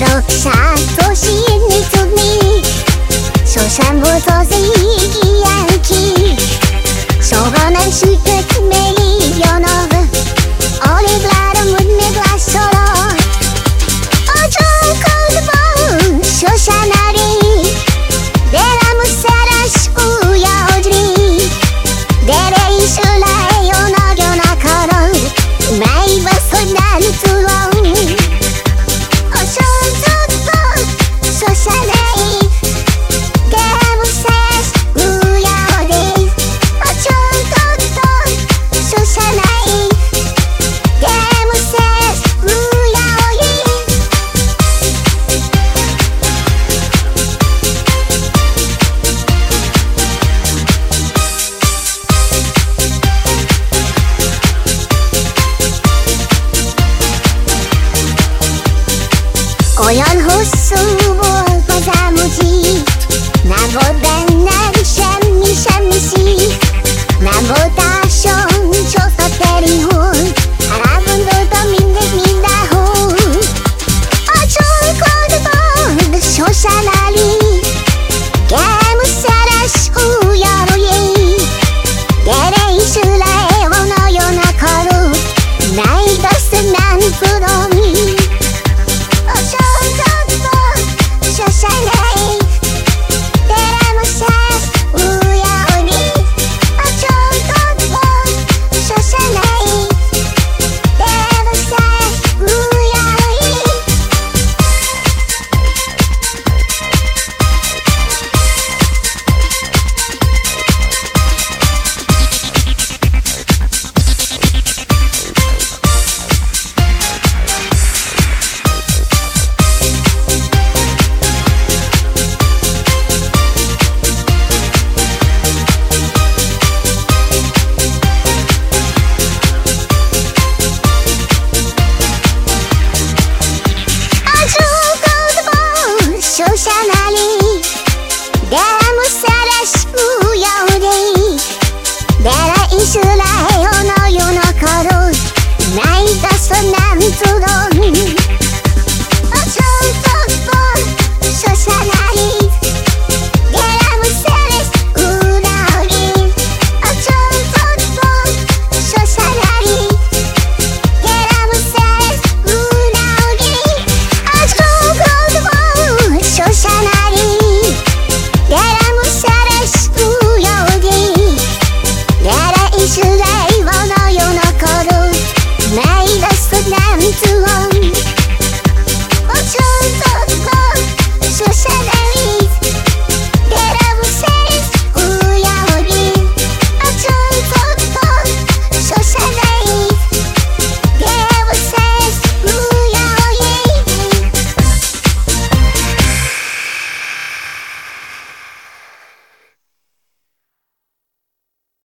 Akarok szántól tudni. Sosem volt az ég ilyen ki. Soha nem sütött még Oyan So long.